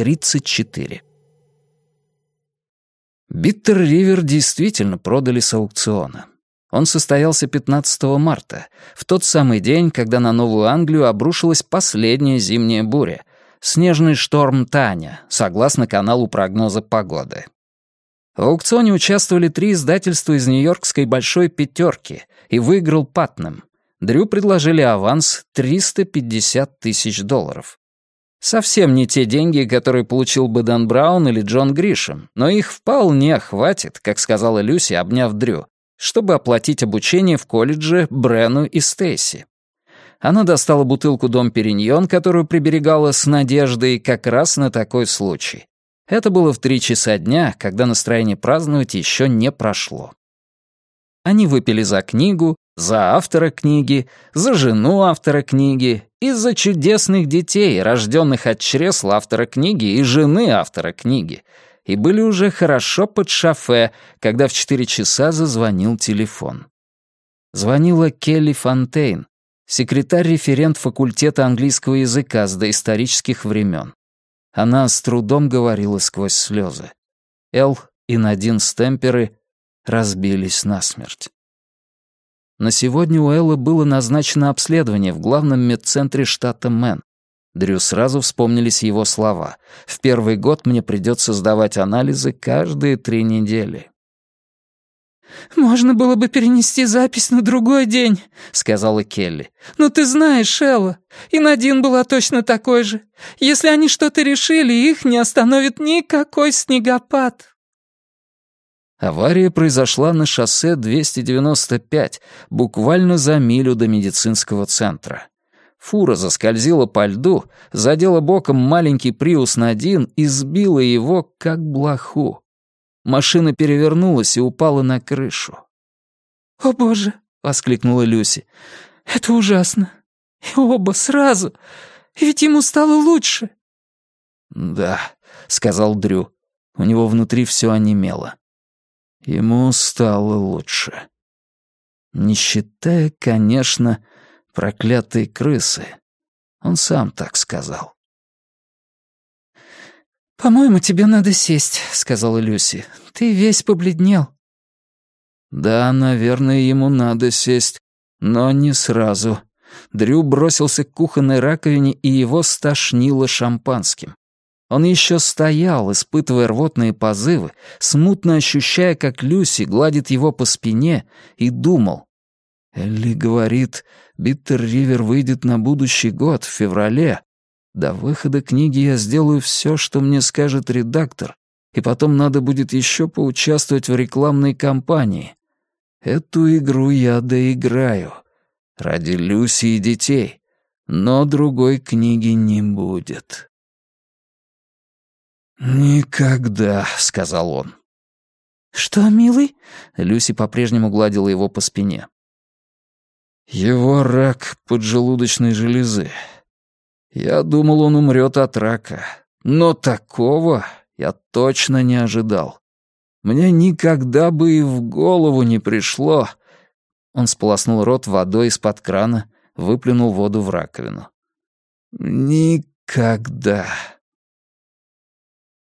34. Биттер-Ривер действительно продали с аукциона. Он состоялся 15 марта, в тот самый день, когда на Новую Англию обрушилась последняя зимняя буря — снежный шторм Таня, согласно каналу прогноза погоды. В аукционе участвовали три издательства из нью-йоркской «Большой пятерки» и выиграл Патнем. Дрю предложили аванс 350 тысяч долларов. Совсем не те деньги, которые получил бы Дан Браун или Джон Гришем, но их вполне хватит, как сказала Люси, обняв Дрю, чтобы оплатить обучение в колледже Брену и Стейси. Она достала бутылку «Дом Периньон», которую приберегала с надеждой как раз на такой случай. Это было в три часа дня, когда настроение праздновать еще не прошло. Они выпили за книгу, за автора книги, за жену автора книги и за чудесных детей, рожденных от чресла автора книги и жены автора книги, и были уже хорошо под шофе, когда в четыре часа зазвонил телефон. Звонила Келли Фонтейн, секретарь-референт факультета английского языка с доисторических времен. Она с трудом говорила сквозь слезы. Эл и Надин Стемперы разбились насмерть. На сегодня у Эллы было назначено обследование в главном медцентре штата Мэн. Дрю сразу вспомнились его слова. «В первый год мне придется сдавать анализы каждые три недели». «Можно было бы перенести запись на другой день», — сказала Келли. «Но ты знаешь, Элла, и Надин была точно такой же. Если они что-то решили, их не остановит никакой снегопад». Авария произошла на шоссе 295, буквально за милю до медицинского центра. Фура заскользила по льду, задела боком маленький Приус Надин и сбила его, как блоху. Машина перевернулась и упала на крышу. «О, боже!» — воскликнула Люси. «Это ужасно. И оба сразу. И ведь ему стало лучше». «Да», — сказал Дрю. У него внутри все онемело. Ему стало лучше. Не считая, конечно, проклятой крысы. Он сам так сказал. «По-моему, тебе надо сесть», — сказала Люси. «Ты весь побледнел». Да, наверное, ему надо сесть, но не сразу. Дрю бросился к кухонной раковине, и его стошнило шампанским. Он еще стоял, испытывая рвотные позывы, смутно ощущая, как Люси гладит его по спине, и думал. Элли говорит, Биттер Ривер выйдет на будущий год, в феврале. До выхода книги я сделаю все, что мне скажет редактор, и потом надо будет еще поучаствовать в рекламной кампании. Эту игру я доиграю. Ради Люси и детей. Но другой книги не будет. «Никогда», — сказал он. «Что, милый?» — Люси по-прежнему гладила его по спине. «Его рак поджелудочной железы. Я думал, он умрет от рака. Но такого я точно не ожидал. Мне никогда бы и в голову не пришло...» Он сполоснул рот водой из-под крана, выплюнул воду в раковину. «Никогда...»